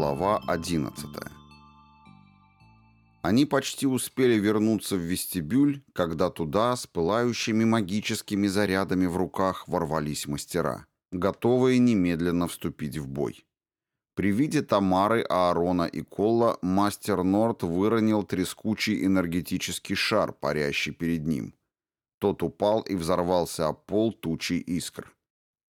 Глава 11 Они почти успели вернуться в вестибюль, когда туда с пылающими магическими зарядами в руках ворвались мастера, готовые немедленно вступить в бой. При виде Тамары, Аарона и Колла мастер Норт выронил трескучий энергетический шар, парящий перед ним. Тот упал и взорвался об пол тучей искр.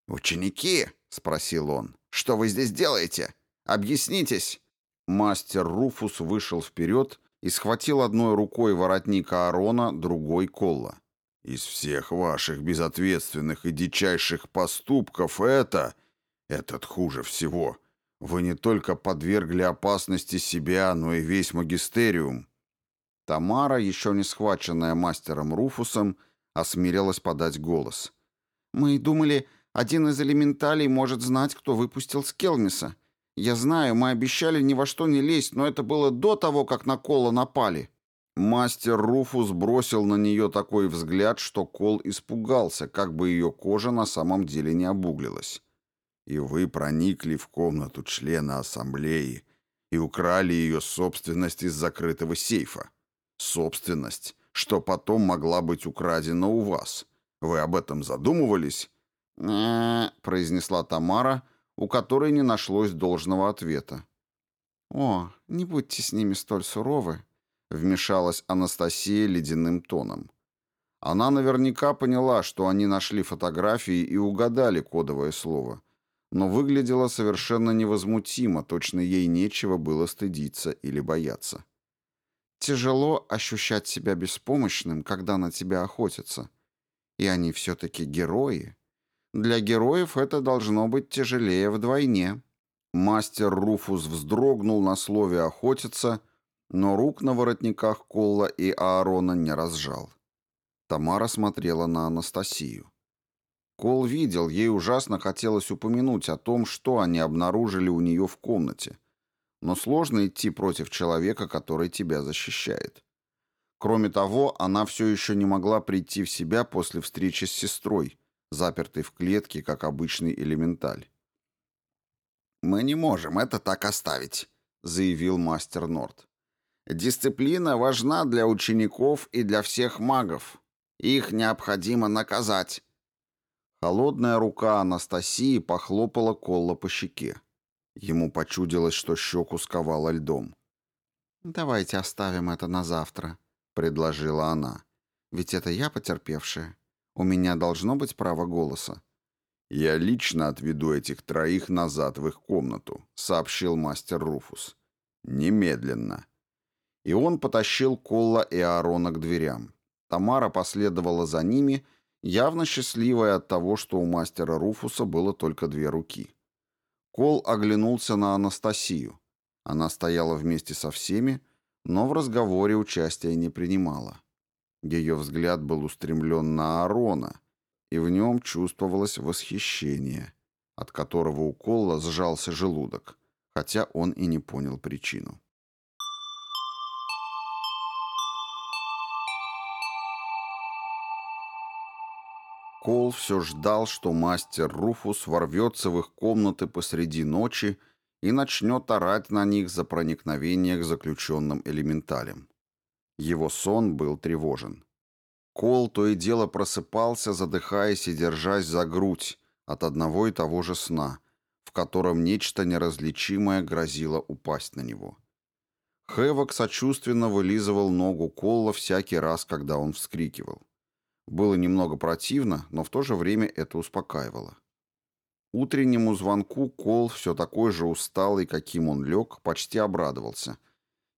«Ученики!» — спросил он. «Что вы здесь делаете? Объяснитесь!» Мастер Руфус вышел вперед и схватил одной рукой воротник Аарона, другой — Колла. «Из всех ваших безответственных и дичайших поступков это... этот хуже всего. Вы не только подвергли опасности себя, но и весь магистериум». Тамара, еще не схваченная мастером Руфусом, осмелилась подать голос. «Мы думали, один из элементалей может знать, кто выпустил Скелмиса. Я знаю, мы обещали ни во что не лезть, но это было до того, как на Кола напали». Мастер Руфус бросил на нее такой взгляд, что Кол испугался, как бы ее кожа на самом деле не обуглилась. «И вы проникли в комнату члена ассамблеи и украли ее собственность из закрытого сейфа. Собственность, что потом могла быть украдена у вас. Вы об этом задумывались?» «Не-е-е», произнесла Тамара, у которой не нашлось должного ответа. «О, не будьте с ними столь суровы», — вмешалась Анастасия ледяным тоном. Она наверняка поняла, что они нашли фотографии и угадали кодовое слово, но выглядела совершенно невозмутимо, точно ей нечего было стыдиться или бояться. «Тяжело ощущать себя беспомощным, когда на тебя охотятся. И они все-таки герои», для героев это должно быть тяжелее вдвойне. Мастер Руфус вздрогнул на слове «охотиться», но рук на воротниках Колла и Аарона не разжал. Тамара смотрела на Анастасию. Кол видел, ей ужасно хотелось упомянуть о том, что они обнаружили у нее в комнате. Но сложно идти против человека, который тебя защищает. Кроме того, она все еще не могла прийти в себя после встречи с сестрой, запертый в клетке, как обычный элементаль. «Мы не можем это так оставить», — заявил мастер Норд. «Дисциплина важна для учеников и для всех магов. Их необходимо наказать». Холодная рука Анастасии похлопала Колла по щеке. Ему почудилось, что щеку сковало льдом. «Давайте оставим это на завтра», — предложила она. «Ведь это я потерпевшая. У меня должно быть право голоса. «Я лично отведу этих троих назад в их комнату», — сообщил мастер Руфус. «Немедленно». И он потащил Колла и Аарона к дверям. Тамара последовала за ними, явно счастливая от того, что у мастера Руфуса было только две руки. Кол оглянулся на Анастасию. Она стояла вместе со всеми, но в разговоре участия не принимала. Ее взгляд был устремлен на Аарона, и в нем чувствовалось восхищение, от которого у Колла сжался желудок, хотя он и не понял причину. Кол все ждал, что мастер Руфус ворвется в их комнаты посреди ночи и начнет орать на них за проникновение к заключенным элементалям. Его сон был тревожен. Кол то и дело просыпался, задыхаясь и держась за грудь от одного и того же сна, в котором нечто неразличимое грозило упасть на него. Хэвок сочувственно вылизывал ногу Колла всякий раз, когда он вскрикивал. Было немного противно, но в то же время это успокаивало. Утреннему звонку Кол, все такой же усталый, каким он лег, почти обрадовался —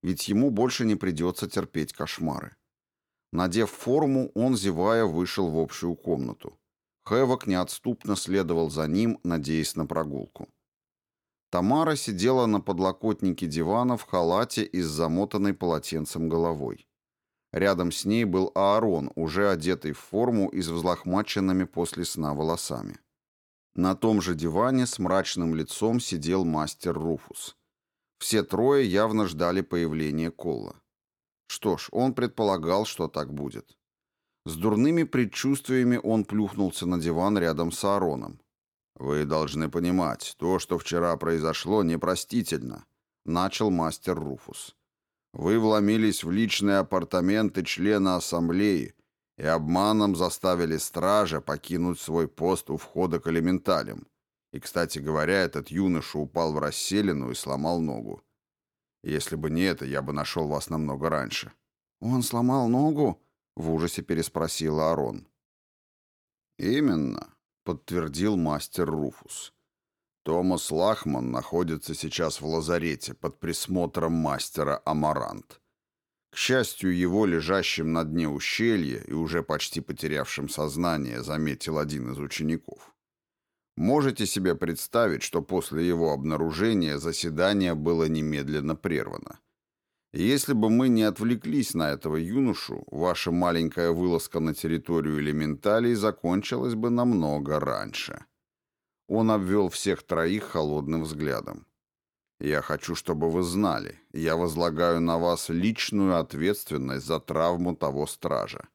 ведь ему больше не придется терпеть кошмары. Надев форму, он, зевая, вышел в общую комнату. Хэвок неотступно следовал за ним, надеясь на прогулку. Тамара сидела на подлокотнике дивана в халате и с замотанной полотенцем головой. Рядом с ней был Аарон, уже одетый в форму и с взлохмаченными после сна волосами. На том же диване с мрачным лицом сидел мастер Руфус. Все трое явно ждали появления Колла. Что ж, он предполагал, что так будет. С дурными предчувствиями он плюхнулся на диван рядом с Аароном. «Вы должны понимать, то, что вчера произошло, непростительно», — начал мастер Руфус. «Вы вломились в личные апартаменты члена ассамблеи и обманом заставили стража покинуть свой пост у входа к элементалям. И, кстати говоря, этот юноша упал в расселину и сломал ногу. Если бы не это, я бы нашел вас намного раньше». «Он сломал ногу?» — в ужасе переспросил Арон. «Именно», — подтвердил мастер Руфус. «Томас Лахман находится сейчас в лазарете под присмотром мастера Амарант. К счастью, его лежащим на дне ущелья и уже почти потерявшим сознание заметил один из учеников. Можете себе представить, что после его обнаружения заседание было немедленно прервано. Если бы мы не отвлеклись на этого юношу, ваша маленькая вылазка на территорию элементалей закончилась бы намного раньше. Он обвел всех троих холодным взглядом. Я хочу, чтобы вы знали, я возлагаю на вас личную ответственность за травму того стража.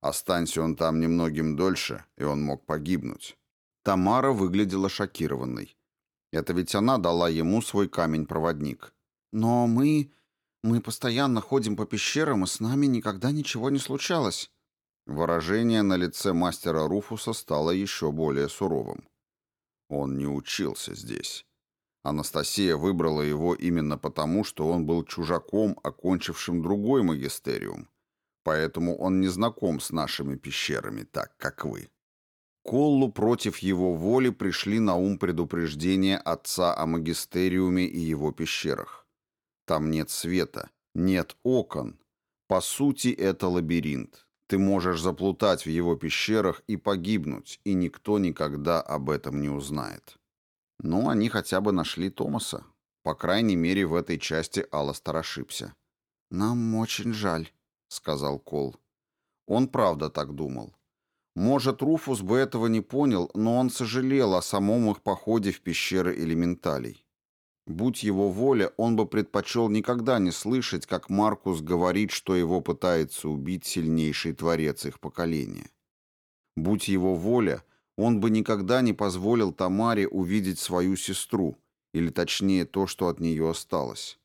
Останься он там немногим дольше, и он мог погибнуть. Тамара выглядела шокированной. Это ведь она дала ему свой камень-проводник. Но мы... мы постоянно ходим по пещерам, и с нами никогда ничего не случалось. Выражение на лице мастера Руфуса стало еще более суровым. Он не учился здесь. Анастасия выбрала его именно потому, что он был чужаком, окончившим другой магистериум, поэтому он не знаком с нашими пещерами так, как вы. Коллу против его воли пришли на ум предупреждения отца о магистериуме и его пещерах. Там нет света, нет окон. По сути, это лабиринт. Ты можешь заплутать в его пещерах и погибнуть, и никто никогда об этом не узнает. Ну, они хотя бы нашли Томаса. По крайней мере, в этой части Алластер ошибся. «Нам очень жаль», — сказал Кол. Он правда так думал. Может, Руфус бы этого не понял, но он сожалел о самом их походе в пещеры элементалей. Будь его воля, он бы предпочел никогда не слышать, как Маркус говорит, что его пытается убить сильнейший творец их поколения. Будь его воля, он бы никогда не позволил Тамаре увидеть свою сестру, или точнее то, что от нее осталось.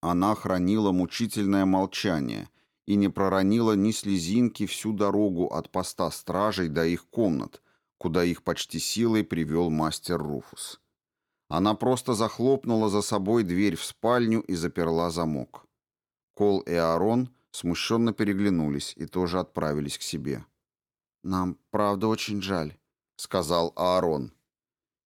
Она хранила мучительное молчание и не проронила ни слезинки всю дорогу от поста стражей до их комнат, куда их почти силой привел мастер Руфус. Она просто захлопнула за собой дверь в спальню и заперла замок. Кол и Аарон смущенно переглянулись и тоже отправились к себе. «Нам, правда, очень жаль», — сказал Аарон.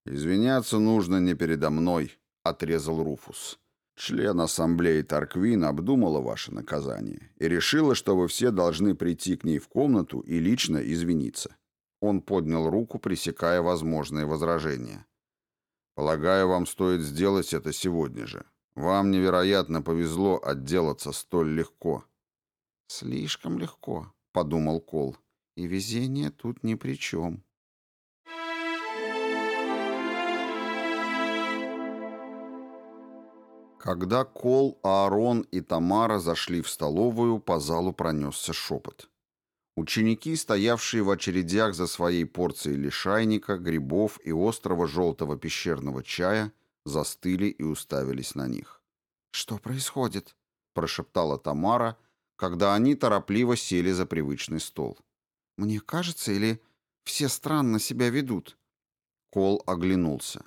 «Извиняться нужно не передо мной», — отрезал Руфус. «Член ассамблеи Тарквин обдумала ваше наказание и решила, что вы все должны прийти к ней в комнату и лично извиниться». Он поднял руку, пресекая возможные возражения. «Полагаю, вам стоит сделать это сегодня же. Вам невероятно повезло отделаться столь легко». «Слишком легко», — подумал Кол. «И везение тут ни при чем». Когда Кол, Аарон и Тамара зашли в столовую, по залу пронесся шепот. Ученики, стоявшие в очередях за своей порцией лишайника, грибов и острого желтого пещерного чая, застыли и уставились на них. «Что происходит?» – прошептала Тамара, когда они торопливо сели за привычный стол. «Мне кажется, или все странно себя ведут?» Кол оглянулся.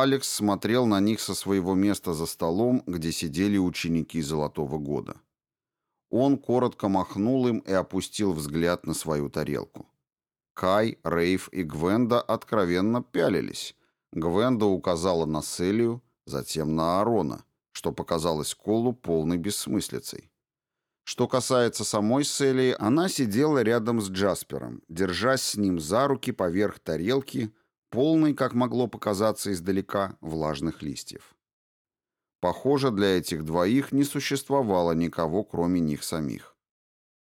Алекс смотрел на них со своего места за столом, где сидели ученики Золотого года. Он коротко махнул им и опустил взгляд на свою тарелку. Кай, Рейв и Гвенда откровенно пялились. Гвенда указала на Селию, затем на Аарона, что показалось Колу полной бессмыслицей. Что касается самой Селии, она сидела рядом с Джаспером, держась с ним за руки поверх тарелки, полный, как могло показаться издалека, влажных листьев. Похоже, для этих двоих не существовало никого, кроме них самих.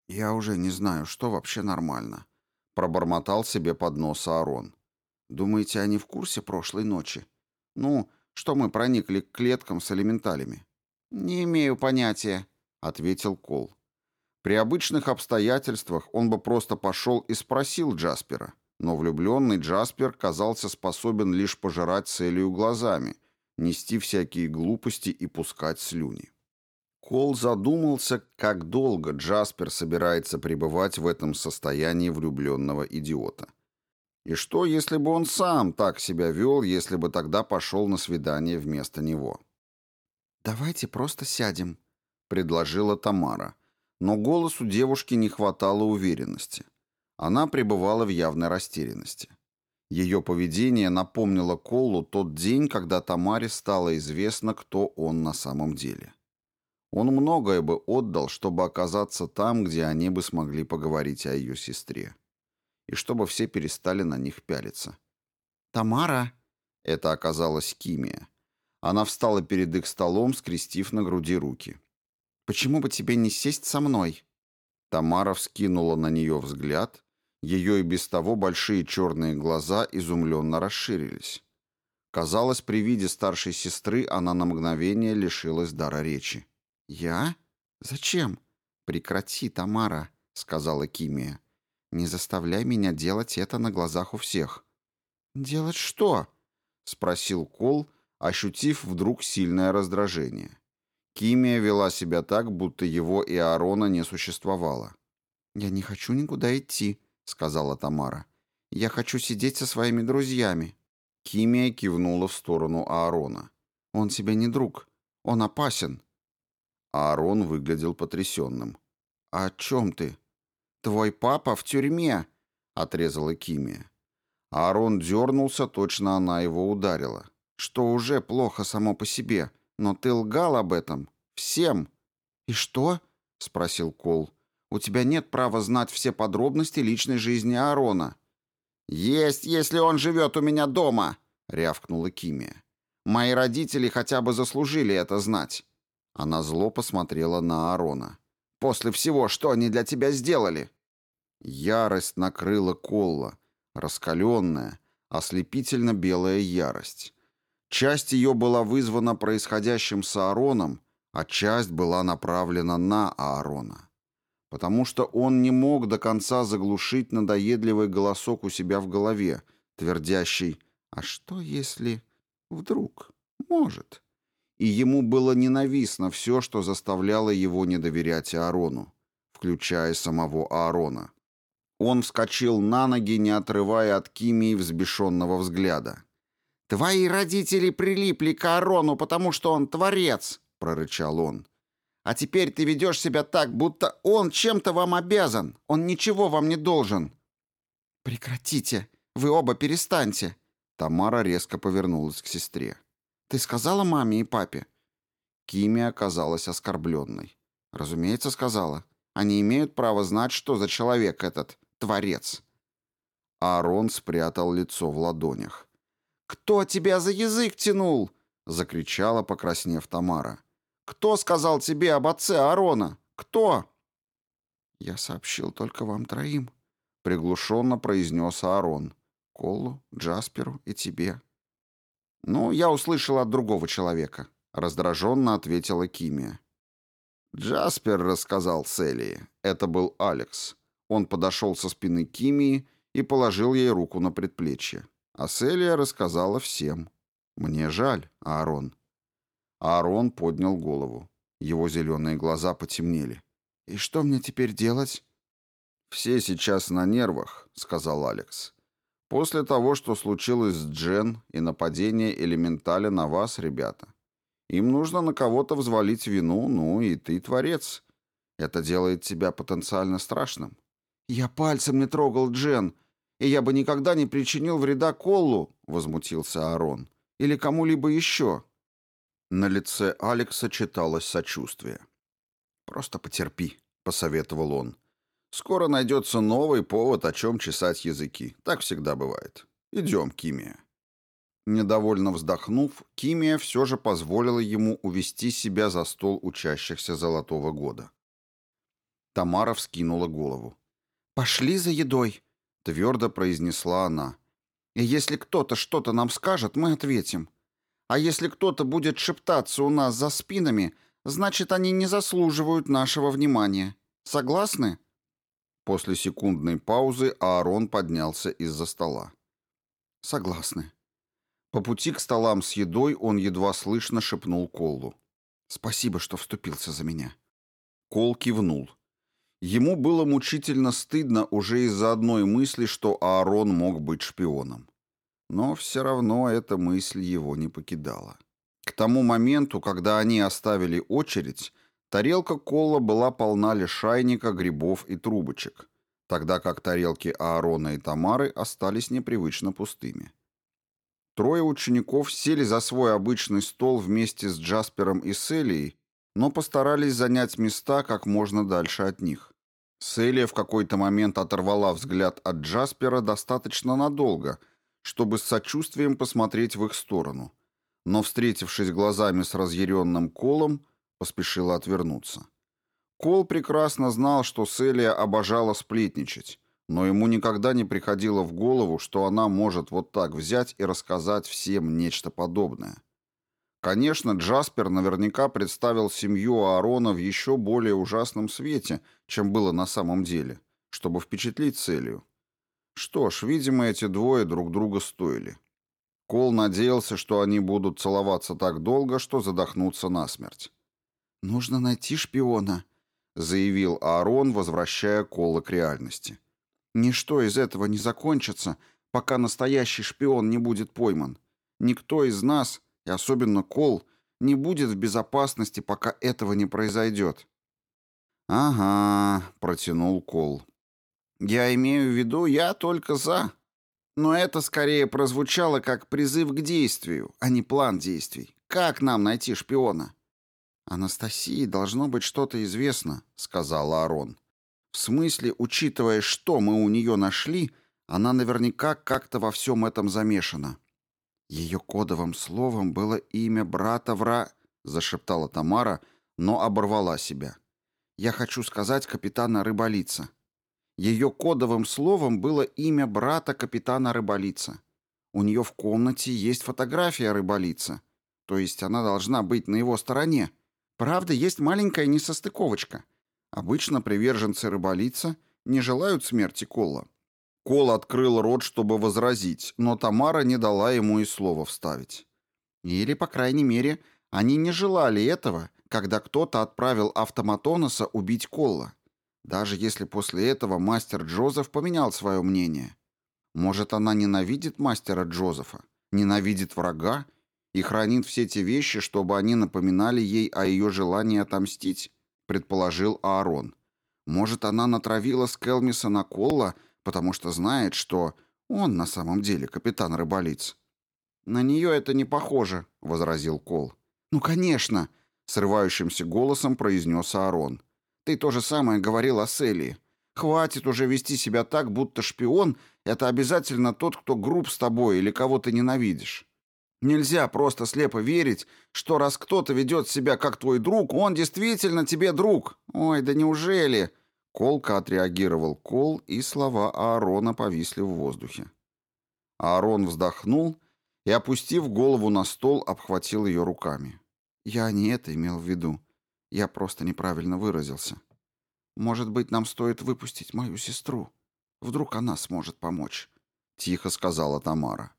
«Я уже не знаю, что вообще нормально», — пробормотал себе под нос Аарон. «Думаете, они в курсе прошлой ночи? Ну, что мы проникли к клеткам с элементалями?» «Не имею понятия», — ответил Кол. При обычных обстоятельствах он бы просто пошел и спросил Джаспера, но влюбленный Джаспер казался способен лишь пожирать целью глазами, нести всякие глупости и пускать слюни. Кол задумался, как долго Джаспер собирается пребывать в этом состоянии влюбленного идиота. И что, если бы он сам так себя вел, если бы тогда пошел на свидание вместо него? «Давайте просто сядем», — предложила Тамара. Но голосу девушки не хватало уверенности. Она пребывала в явной растерянности. Ее поведение напомнило Колу тот день, когда Тамаре стало известно, кто он на самом деле. Он многое бы отдал, чтобы оказаться там, где они бы смогли поговорить о ее сестре. И чтобы все перестали на них пялиться. «Тамара!» Это оказалась Кимия. Она встала перед их столом, скрестив на груди руки. «Почему бы тебе не сесть со мной?» Тамара вскинула на нее взгляд. Ее и без того большие черные глаза изумленно расширились. Казалось, при виде старшей сестры она на мгновение лишилась дара речи. «Я? Зачем?» «Прекрати, Тамара», — сказала Кимия. «Не заставляй меня делать это на глазах у всех». «Делать что?» — спросил Кол, ощутив вдруг сильное раздражение. Кимия вела себя так, будто его и Аарона не существовало. «Я не хочу никуда идти», — сказала Тамара. «Я хочу сидеть со своими друзьями». Кимия кивнула в сторону Аарона. «Он тебе не друг. Он опасен». Аарон выглядел потрясенным. «О чем ты?» «Твой папа в тюрьме», — отрезала Кимия. Аарон дернулся, точно она его ударила. «Что уже плохо само по себе, но ты лгал об этом. Всем». «И что?» — спросил Кол. «У тебя нет права знать все подробности личной жизни Аарона». «Есть, если он живет у меня дома», — рявкнула Кимия. «Мои родители хотя бы заслужили это знать». Она зло посмотрела на Аарона. «После всего, что они для тебя сделали?» Ярость накрыла Колла, раскаленная, ослепительно белая ярость. Часть ее была вызвана происходящим с Аароном, а часть была направлена на Аарона. Потому что он не мог до конца заглушить надоедливый голосок у себя в голове, твердящий «А что если... вдруг... может...» И ему было ненавистно все, что заставляло его не доверять Аарону, включая самого Аарона. Он вскочил на ноги, не отрывая от Кимии взбешенного взгляда. «Твои родители прилипли к Аарону, потому что он творец», — прорычал он. «А теперь ты ведешь себя так, будто он чем-то вам обязан. Он ничего вам не должен». «Прекратите. Вы оба перестаньте». Тамара резко повернулась к сестре. «Ты сказала маме и папе?» Кими оказалась оскорбленной. «Разумеется, сказала. Они имеют право знать, что за человек этот творец». Аарон спрятал лицо в ладонях. «Кто тебя за язык тянул?» — закричала, покраснев Тамара. «Кто сказал тебе об отце Аарона? Кто?» «Я сообщил только вам троим», — приглушенно произнес Аарон. «Колу, Джасперу и тебе». «Ну, я услышал от другого человека», — раздраженно ответила Кимия. Джаспер рассказал Селии. Это был Алекс. Он подошел со спины Кимии и положил ей руку на предплечье. А Селия рассказала всем. Мне жаль, Аарон. Аарон поднял голову. Его зеленые глаза потемнели. «И что мне теперь делать?» «Все сейчас на нервах», — сказал Алекс. «После того, что случилось с Джен и нападение элементаля на вас, ребята, им нужно на кого-то взвалить вину, ну и ты творец. Это делает тебя потенциально страшным». «Я пальцем не трогал Джен и я бы никогда не причинил вреда Коллу», — возмутился Аарон, — «или кому-либо еще». На лице Алекса читалось сочувствие. «Просто потерпи», — посоветовал он. «Скоро найдется новый повод, о чем чесать языки. Так всегда бывает. Идем, Кимия». Недовольно вздохнув, Кимия все же позволила ему увести себя за стол учащихся Золотого года. Тамара вскинула голову. «Пошли за едой», — твердо произнесла она. «И если кто-то что-то нам скажет, мы ответим. А если кто-то будет шептаться у нас за спинами, значит, они не заслуживают нашего внимания. Согласны?» После секундной паузы Аарон поднялся из-за стола. «Согласны. По пути к столам с едой он едва слышно шепнул Колу. «Спасибо, что вступился за меня». Кол кивнул. Ему было мучительно стыдно уже из-за одной мысли, что Аарон мог быть шпионом. Но все равно эта мысль его не покидала. К тому моменту, когда они оставили очередь, тарелка Колла была полна лишайника, грибов и трубочек, тогда как тарелки Аарона и Тамары остались непривычно пустыми. Трое учеников сели за свой обычный стол вместе с Джаспером и Селией, но постарались занять места как можно дальше от них. Селия в какой-то момент оторвала взгляд от Джаспера достаточно надолго, чтобы с сочувствием посмотреть в их сторону, но, встретившись глазами с разъяренным Колом, поспешила отвернуться. Кол прекрасно знал, что Селия обожала сплетничать, но ему никогда не приходило в голову, что она может вот так взять и рассказать всем нечто подобное. Конечно, Джаспер наверняка представил семью Аарона в еще более ужасном свете, чем было на самом деле, чтобы впечатлить Селию. Что ж, видимо, эти двое друг друга стоили. Кол надеялся, что они будут целоваться так долго, что задохнутся насмерть. «Нужно найти шпиона», — заявил Аарон, возвращая Кола к реальности. Ничто из этого не закончится, пока настоящий шпион не будет пойман. Никто из нас, и особенно Кол, не будет в безопасности, пока этого не произойдет. «Ага», — протянул Кол. «Я имею в виду, я только за. Но это скорее прозвучало как призыв к действию, а не план действий. Как нам найти шпиона?» «Анастасии должно быть что-то известно», — сказал Арон. В смысле, учитывая, что мы у нее нашли, она наверняка как-то во всем этом замешана. Ее кодовым словом было имя брата Вра... зашептала Тамара, но оборвала себя. Я хочу сказать капитана Рыболица. Ее кодовым словом было имя брата капитана Рыболица. У нее в комнате есть фотография Рыболица. То есть она должна быть на его стороне. Правда, есть маленькая несостыковочка. Обычно приверженцы рыболица не желают смерти Колла. Кол открыл рот, чтобы возразить, но Тамара не дала ему и слова вставить. Или, по крайней мере, они не желали этого, когда кто-то отправил автоматоноса убить Колла. Даже если после этого мастер Джозеф поменял свое мнение. Может, она ненавидит мастера Джозефа, ненавидит врага и хранит все те вещи, чтобы они напоминали ей о ее желании отомстить? предположил Аарон. Может, она натравила Скелмиса на Колла, потому что знает, что он на самом деле капитан рыболиц. На нее это не похоже, возразил Кол. Ну, конечно, срывающимся голосом произнес Аарон. Ты то же самое говорил о Селии. Хватит уже вести себя так, будто шпион — это обязательно тот, кто груб с тобой или кого ты ненавидишь. Нельзя просто слепо верить, что раз кто-то ведет себя как твой друг, он действительно тебе друг. Ой, да неужели? Колко отреагировал Кол, и слова Аарона повисли в воздухе. Аарон вздохнул и, опустив голову на стол, обхватил ее руками. Я не это имел в виду. Я просто неправильно выразился. Может быть, нам стоит выпустить мою сестру? Вдруг она сможет помочь, тихо сказала Тамара.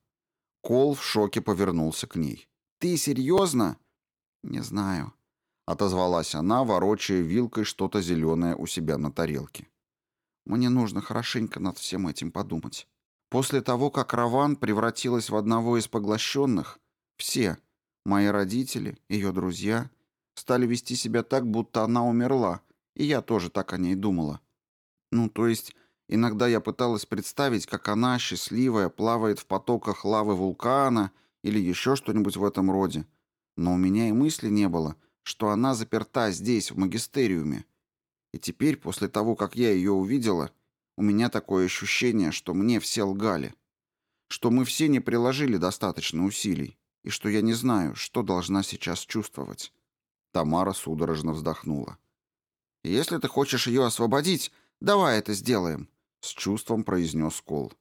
Кол в шоке повернулся к ней. «Ты серьезно?» «Не знаю», — отозвалась она, ворочая вилкой что-то зеленое у себя на тарелке. «Мне нужно хорошенько над всем этим подумать. После того, как Раван превратилась в одного из поглощенных, все, мои родители, ее друзья, стали вести себя так, будто она умерла, и я тоже так о ней думала. Ну, то есть Иногда я пыталась представить, как она, счастливая, плавает в потоках лавы вулкана или еще что-нибудь в этом роде. Но у меня и мысли не было, что она заперта здесь, в магистериуме. И теперь, после того, как я ее увидела, у меня такое ощущение, что мне все лгали. Что мы все не приложили достаточно усилий. И что я не знаю, что должна сейчас чувствовать. Тамара судорожно вздохнула. «Если ты хочешь ее освободить, давай это сделаем», с чувством произнес Кол.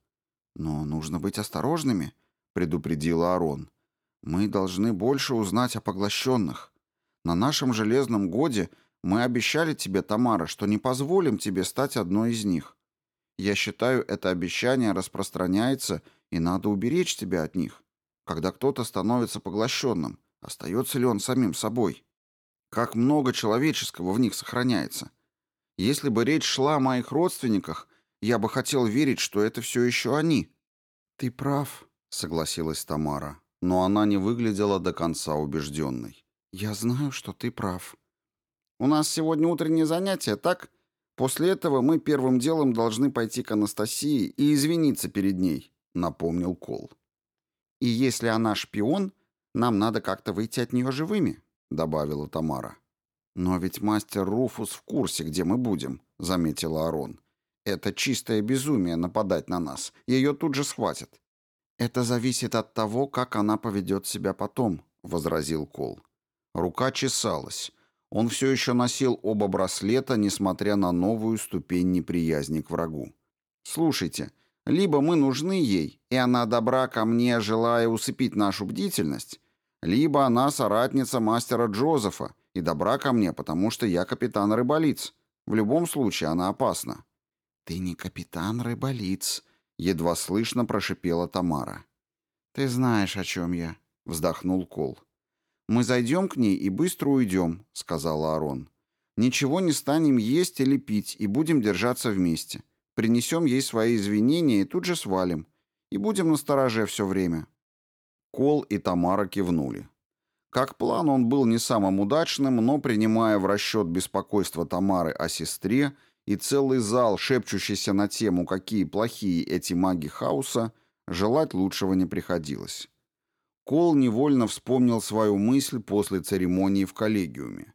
Но нужно быть осторожными, предупредил Арон. Мы должны больше узнать о поглощенных. На нашем железном годе мы обещали тебе, Тамара, что не позволим тебе стать одной из них. Я считаю, это обещание распространяется, и надо уберечь тебя от них. когда кто-то становится поглощенным, остается ли он самим собой? Как много человеческого в них сохраняется. Если бы речь шла о моих родственниках, я бы хотел верить, что это все еще они. Ты прав, согласилась Тамара, но она не выглядела до конца убежденной. Я знаю, что ты прав. У нас сегодня утреннее занятие, так? После этого мы первым делом должны пойти к Анастасии и извиниться перед ней, напомнил Кол. И если она шпион, нам надо как-то выйти от нее живыми, добавила Тамара. Но ведь мастер Руфус в курсе, где мы будем, заметила Арон. Это чистое безумие нападать на нас. Ее тут же схватят. Это зависит от того, как она поведет себя потом, возразил Кол. Рука чесалась. Он все еще носил оба браслета, несмотря на новую ступень неприязни к врагу. «Слушайте, либо мы нужны ей, и она добра ко мне, желая усыпить нашу бдительность, либо она соратница мастера Джозефа и добра ко мне, потому что я капитан рыболиц. В любом случае она опасна». «Ты не капитан рыболиц», — едва слышно прошипела Тамара. «Ты знаешь, о чем я», — вздохнул Кол. «Мы зайдем к ней и быстро уйдем», — сказала Арон. «Ничего не станем есть или пить и будем держаться вместе. Принесем ей свои извинения и тут же свалим. И будем настороже все время». Кол и Тамара кивнули. Как план он был не самым удачным, но, принимая в расчет беспокойство Тамары о сестре и целый зал, шепчущийся на тему, какие плохие эти маги хаоса, желать лучшего не приходилось. Кол невольно вспомнил свою мысль после церемонии в коллегиуме.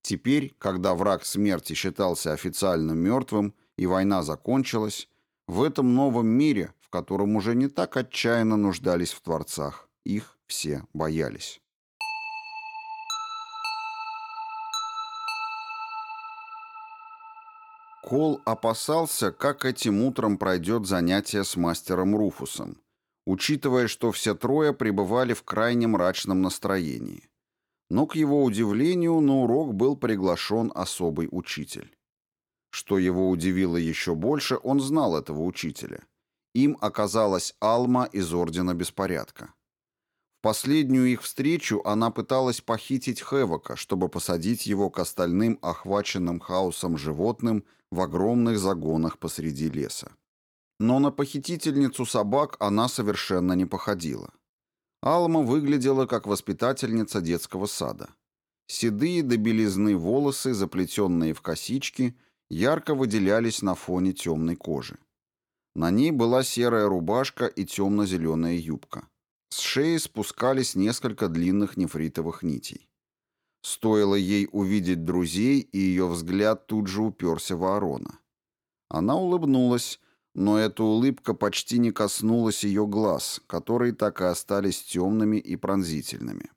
Теперь, когда враг смерти считался официально мертвым и война закончилась, в этом новом мире, в котором уже не так отчаянно нуждались в творцах, их все боялись. Кол опасался, как этим утром пройдет занятие с мастером Руфусом учитывая, что все трое пребывали в крайне мрачном настроении. Но, к его удивлению, на урок был приглашен особый учитель. Что его удивило еще больше, он знал этого учителя. Им оказалась Алма из Ордена Беспорядка. Последнюю их встречу она пыталась похитить Хевока, чтобы посадить его к остальным охваченным хаосом животным в огромных загонах посреди леса. Но на похитительницу собак она совершенно не походила. Алма выглядела как воспитательница детского сада. Седые до белизны волосы, заплетенные в косички, ярко выделялись на фоне темной кожи. На ней была серая рубашка и темно-зеленая юбка. С шеи спускались несколько длинных нефритовых нитей. Стоило ей увидеть друзей, и ее взгляд тут же уперся в Аарона. Она улыбнулась, но эта улыбка почти не коснулась ее глаз, которые так и остались темными и пронзительными.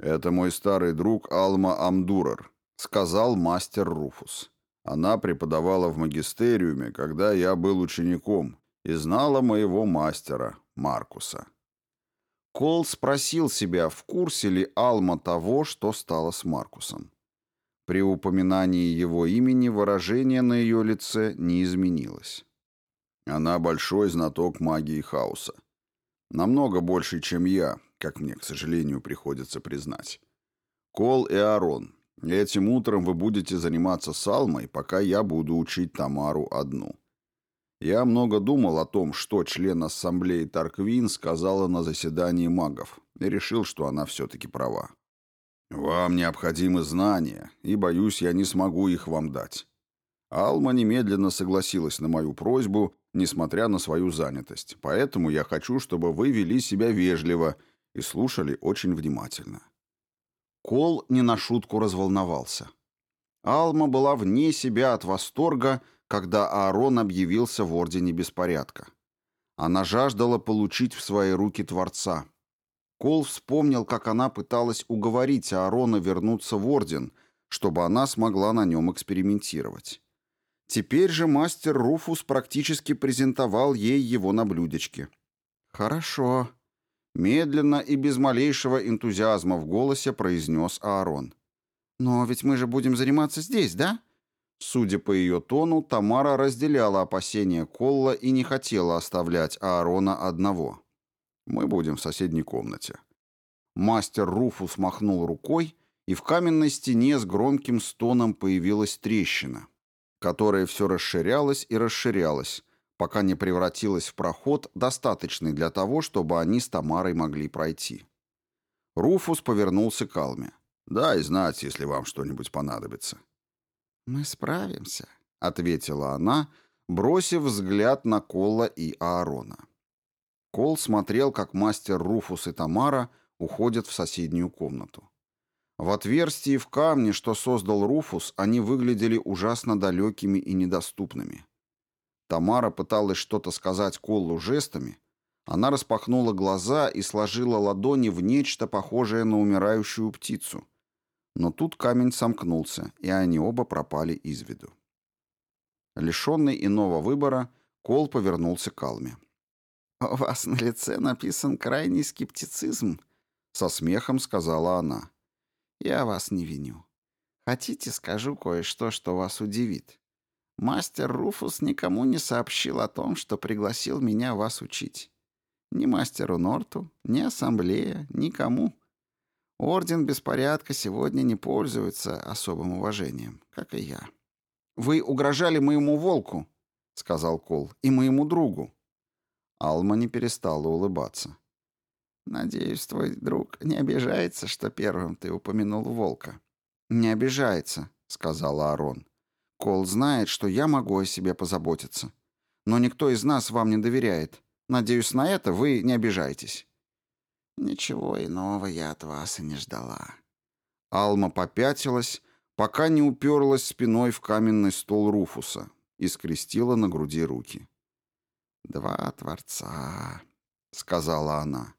«Это мой старый друг Алма Амдурер», — сказал мастер Руфус. «Она преподавала в магистериуме, когда я был учеником, и знала моего мастера, Маркуса». Кол спросил себя, в курсе ли Алма того, что стало с Маркусом. При упоминании его имени выражение на ее лице не изменилось. Она большой знаток магии хаоса. Намного больше, чем я, как мне, к сожалению, приходится признать. Кол и Арон, этим утром вы будете заниматься салмой, пока я буду учить Тамару одну. Я много думал о том, что член ассамблеи Тарквин сказала на заседании магов, и решил, что она все-таки права. Вам необходимы знания, и, боюсь, я не смогу их вам дать. Алма немедленно согласилась на мою просьбу несмотря на свою занятость. Поэтому я хочу, чтобы вы вели себя вежливо и слушали очень внимательно». Кол не на шутку разволновался. Алма была вне себя от восторга, когда Аарон объявился в Ордене Беспорядка. Она жаждала получить в свои руки Творца. Кол вспомнил, как она пыталась уговорить Аарона вернуться в Орден, чтобы она смогла на нем экспериментировать. Теперь же мастер Руфус практически презентовал ей его на блюдечке. «Хорошо», — медленно и без малейшего энтузиазма в голосе произнес Аарон. «Но ведь мы же будем заниматься здесь, да?» Судя по ее тону, Тамара разделяла опасения Колла и не хотела оставлять Аарона одного. Мы будем в соседней комнате». Мастер Руфус махнул рукой, и в каменной стене с громким стоном появилась трещина, которая все расширялась и расширялась, пока не превратилась в проход, достаточный для того, чтобы они с Тамарой могли пройти. Руфус повернулся к Алме. «Дай знать, если вам что-нибудь понадобится». «Мы справимся», — ответила она, бросив взгляд на Колла и Аарона. Кол смотрел, как мастер Руфус и Тамара уходят в соседнюю комнату. В отверстии в камне, что создал Руфус, они выглядели ужасно далекими и недоступными. Тамара пыталась что-то сказать Коллу жестами. Она распахнула глаза и сложила ладони в нечто похожее на умирающую птицу. Но тут камень сомкнулся, и они оба пропали из виду. Лишенный иного выбора, Кол повернулся к Алме. «У вас на лице написан крайний скептицизм», — со смехом сказала она. «Я вас не виню. Хотите, скажу кое-что, что вас удивит. Мастер Руфус никому не сообщил о том, что пригласил меня вас учить. Ни мастеру Норту, ни ассамблея, никому. Орден беспорядка сегодня не пользуется особым уважением, как и я. «Вы угрожали моему волку», — сказал Кол, — «и моему другу». Алма не перестала улыбаться. «Надеюсь, твой друг не обижается, что первым ты упомянул волка». «Не обижается», — сказала Арон. Кол знает, что я могу о себе позаботиться. Но никто из нас вам не доверяет. Надеюсь, на это вы не обижаетесь». «Ничего иного я от вас и не ждала». Алма попятилась, пока не уперлась спиной в каменный стол Руфуса и скрестила на груди руки. «Два Творца», — сказала она.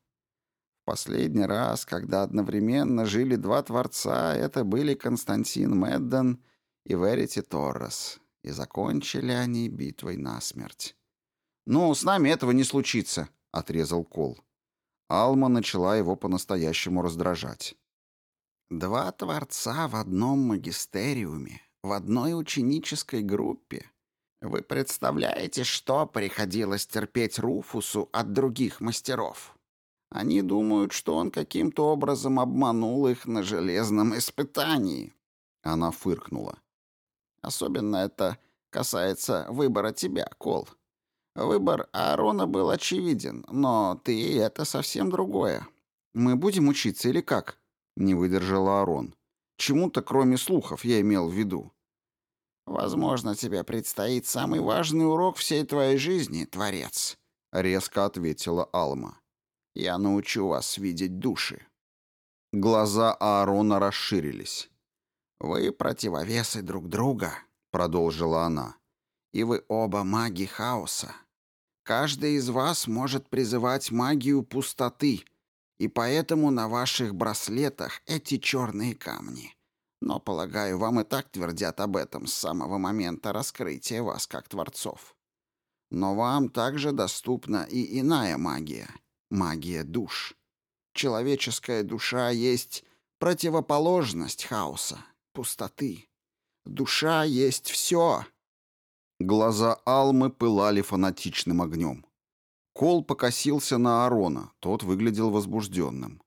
«В последний раз, когда одновременно жили два Творца, это были Константин Медден и Верити Торрес, и закончили они битвой насмерть. «Ну, с нами этого не случится», — отрезал Кол. Алма начала его по-настоящему раздражать. «Два творца в одном магистериуме, в одной ученической группе. Вы представляете, что приходилось терпеть Руфусу от других мастеров? Они думают, что он каким-то образом обманул их на железном испытании». Она фыркнула. Особенно это касается выбора тебя, Кол. Выбор Аарона был очевиден, но ты — это совсем другое. Мы будем учиться или как? Не выдержал Аарон. Чему-то, кроме слухов, я имел в виду. Возможно, тебе предстоит самый важный урок всей твоей жизни, Творец, — резко ответила Алма. Я научу вас видеть души. Глаза Аарона расширились. «Вы противовесы друг друга», — продолжила она. «И вы оба маги хаоса. Каждый из вас может призывать магию пустоты, и поэтому на ваших браслетах эти черные камни. Но, полагаю, вам и так твердят об этом с самого момента раскрытия вас как творцов. Но вам также доступна и иная магия — магия душ. Человеческая душа есть противоположность хаоса пустоты. Душа есть все. Глаза Алмы пылали фанатичным огнем. Кол покосился на Арона, тот выглядел возбужденным.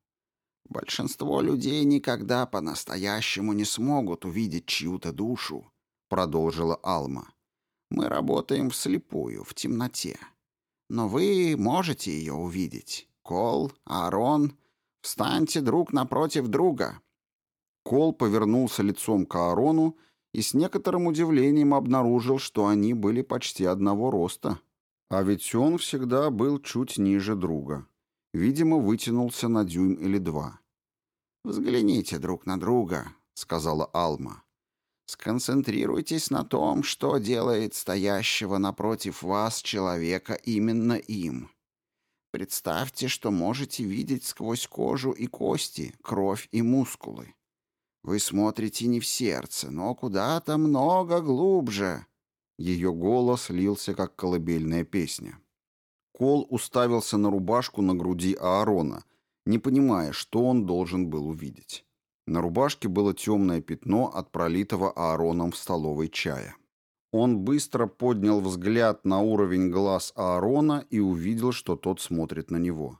«Большинство людей никогда по-настоящему не смогут увидеть чью-то душу», — продолжила Алма. «Мы работаем вслепую, в темноте. Но вы можете ее увидеть. Кол, Аарон, встаньте друг напротив друга. Кол повернулся лицом к Аарону и с некоторым удивлением обнаружил, что они были почти одного роста. А ведь он всегда был чуть ниже друга. Видимо, вытянулся на дюйм или два. «Взгляните друг на друга», — сказала Алма. «Сконцентрируйтесь на том, что делает стоящего напротив вас человека именно им. Представьте, что можете видеть сквозь кожу и кости, кровь и мускулы. Вы смотрите не в сердце, но куда-то много глубже. Ее голос лился, как колыбельная песня. Кол уставился на рубашку на груди Аарона, не понимая, что он должен был увидеть. На рубашке было темное пятно от пролитого Аароном в столовой чая. Он быстро поднял взгляд на уровень глаз Аарона и увидел, что тот смотрит на него.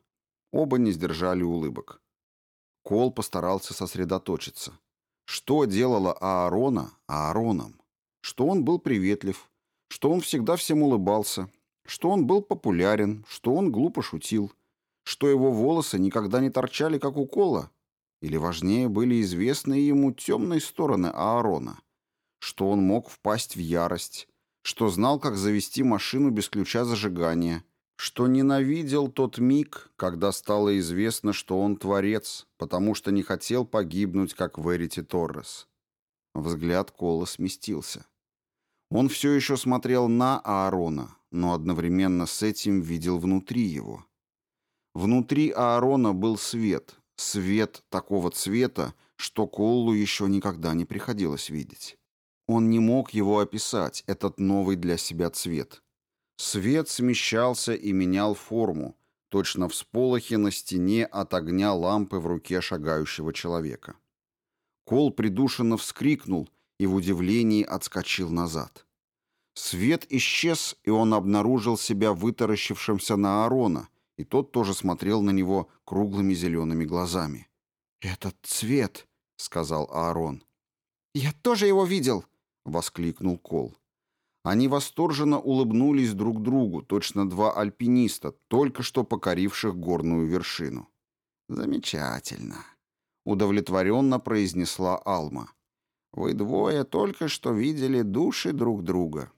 Оба не сдержали улыбок. Кол постарался сосредоточиться. Что делало Аарона Аароном? Что он был приветлив, что он всегда всем улыбался, что он был популярен, что он глупо шутил, что его волосы никогда не торчали, как у Кола, или важнее были известные ему темные стороны Аарона, что он мог впасть в ярость, что знал, как завести машину без ключа зажигания, что ненавидел тот миг, когда стало известно, что он творец, потому что не хотел погибнуть, как Верити Торрес. Взгляд Кола сместился. Он все еще смотрел на Аарона, но одновременно с этим видел внутри его. Внутри Аарона был свет, свет такого цвета, что Коллу еще никогда не приходилось видеть. Он не мог его описать, этот новый для себя цвет. Свет смещался и менял форму, точно всполохи на стене от огня лампы в руке шагающего человека. Кол придушенно вскрикнул и в удивлении отскочил назад. Свет исчез, и он обнаружил себя вытаращившимся на Аарона, и тот тоже смотрел на него круглыми зелеными глазами. «Этот цвет», — сказал Аарон. «Я тоже его видел», — воскликнул Кол. Они восторженно улыбнулись друг другу, точно два альпиниста, только что покоривших горную вершину. «Замечательно», — удовлетворенно произнесла Алма. «Вы двое только что видели души друг друга».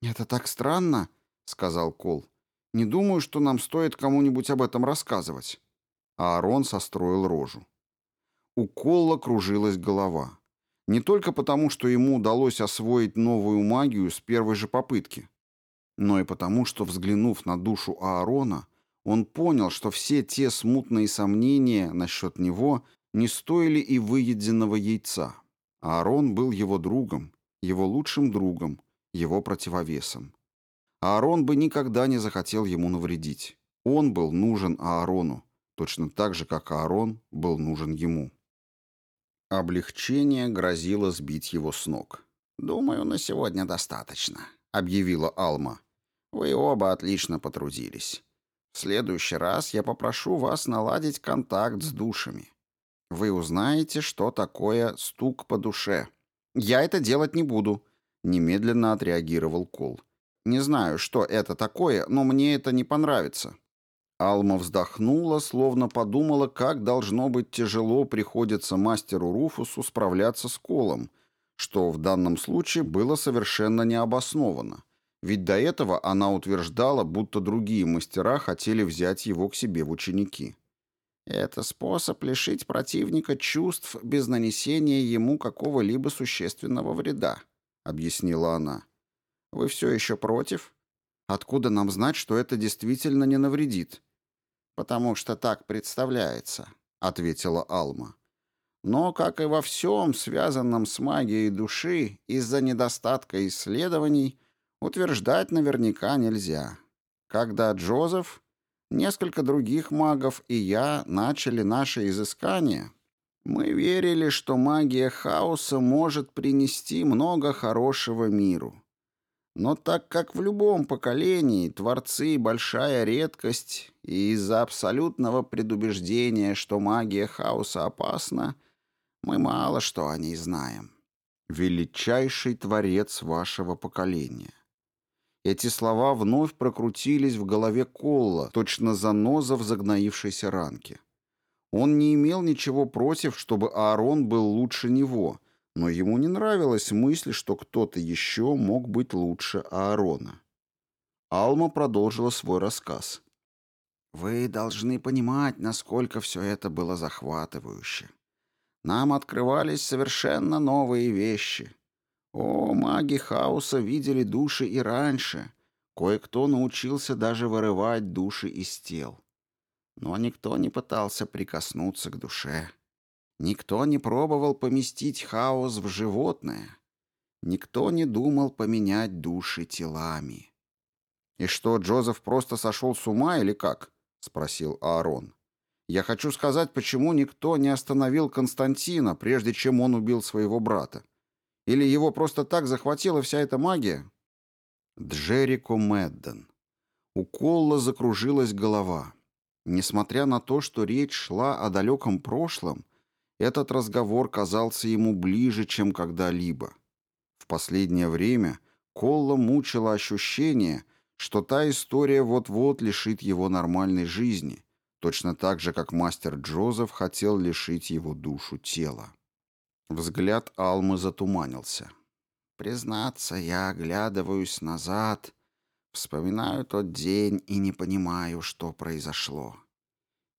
«Это так странно», — сказал Кол. «Не думаю, что нам стоит кому-нибудь об этом рассказывать». А Аарон состроил рожу. У Колла кружилась голова. Не только потому, что ему удалось освоить новую магию с первой же попытки, но и потому, что, взглянув на душу Аарона, он понял, что все те смутные сомнения насчет него не стоили и выеденного яйца. Аарон был его другом, его лучшим другом, его противовесом. Аарон бы никогда не захотел ему навредить. Он был нужен Аарону, точно так же, как Аарон был нужен ему. Облегчение грозило сбить его с ног. «Думаю, на сегодня достаточно», — объявила Алма. «Вы оба отлично потрудились. В следующий раз я попрошу вас наладить контакт с душами. Вы узнаете, что такое стук по душе. Я это делать не буду», Немедленно отреагировал Кол. «Не знаю, что это такое, но мне это не понравится». Алма вздохнула, словно подумала, как должно быть тяжело приходится мастеру Руфусу справляться с Колом, что в данном случае было совершенно необоснованно. Ведь до этого она утверждала, будто другие мастера хотели взять его к себе в ученики. «Это способ лишить противника чувств без нанесения ему какого-либо существенного вреда», — объяснила она. «Вы все еще против? Откуда нам знать, что это действительно не навредит?» «Потому что так представляется», — ответила Алма. «Но, как и во всем, связанном с магией души, из-за недостатка исследований, утверждать наверняка нельзя. Когда Джозеф, несколько других магов и я начали наше изыскание, мы верили, что магия хаоса может принести много хорошего миру. Но так как в любом поколении творцы — большая редкость, и из-за абсолютного предубеждения, что магия хаоса опасна, мы мало что о ней знаем. Величайший творец вашего поколения. Эти слова вновь прокрутились в голове Колла, точно заноза в загноившейся ранке. Он не имел ничего против, чтобы Аарон был лучше него, но ему не нравилась мысль, что кто-то еще мог быть лучше Аарона. Алма продолжила свой рассказ. «Вы должны понимать, насколько все это было захватывающе. Нам открывались совершенно новые вещи. О, маги хаоса видели души и раньше. Кое-кто научился даже вырывать души из тел. Но никто не пытался прикоснуться к душе. Никто не пробовал поместить хаос в животное. Никто не думал поменять души телами. «И что, Джозеф просто сошел с ума или как?» — спросил Аарон. «Я хочу сказать, почему никто не остановил Константина, прежде чем он убил своего брата? Или его просто так захватила вся эта магия?» Джерико Медден. У Колла закружилась голова. Несмотря на то, что речь шла о далеком прошлом, этот разговор казался ему ближе, чем когда-либо. В последнее время Колла мучило ощущение, что та история вот-вот лишит его нормальной жизни, точно так же, как мастер Джозеф хотел лишить его душу тела. Взгляд Алмы затуманился. «Признаться, я оглядываюсь назад, вспоминаю тот день и не понимаю, что произошло.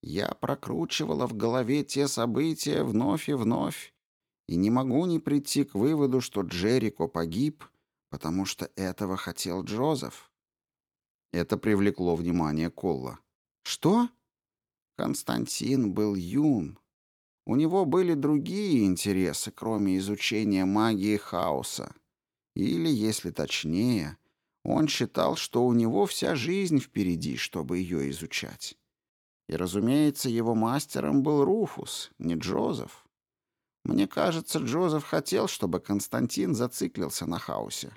Я прокручивала в голове те события вновь и вновь, и не могу не прийти к выводу, что Джерико погиб, потому что этого хотел Джозеф. Это привлекло внимание Колла. «Что?» Константин был юн. У него были другие интересы, кроме изучения магии хаоса. Или, если точнее, он считал, что у него вся жизнь впереди, чтобы ее изучать. И, разумеется, его мастером был Руфус, не Джозеф. Мне кажется, Джозеф хотел, чтобы Константин зациклился на хаосе.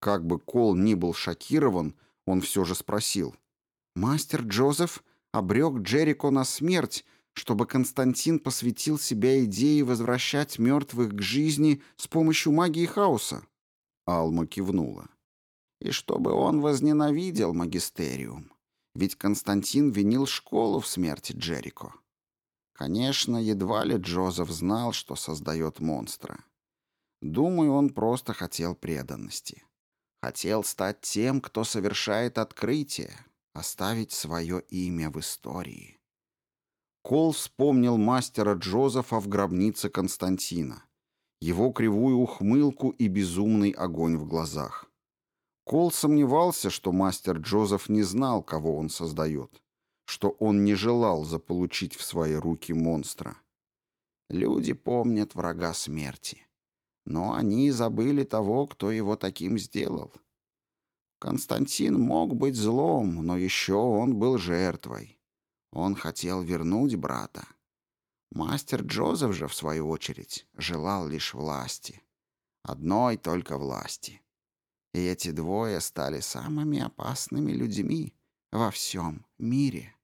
Как бы Кол ни был шокирован, он все же спросил. «Мастер Джозеф обрек Джерико на смерть, чтобы Константин посвятил себя идее возвращать мертвых к жизни с помощью магии хаоса?» Алма кивнула. «И чтобы он возненавидел магистериум. Ведь Константин винил школу в смерти Джерико. Конечно, едва ли Джозеф знал, что создает монстра. Думаю, он просто хотел преданности. Хотел стать тем, кто совершает открытие, оставить свое имя в истории. Кол вспомнил мастера Джозефа в гробнице Константина, его кривую ухмылку и безумный огонь в глазах. Кол сомневался, что мастер Джозеф не знал, кого он создает что он не желал заполучить в свои руки монстра. Люди помнят врага смерти. Но они забыли того, кто его таким сделал. Константин мог быть злом, но еще он был жертвой. Он хотел вернуть брата. Мастер Джозеф же, в свою очередь, желал лишь власти. Одной только власти. И эти двое стали самыми опасными людьми во всем мире.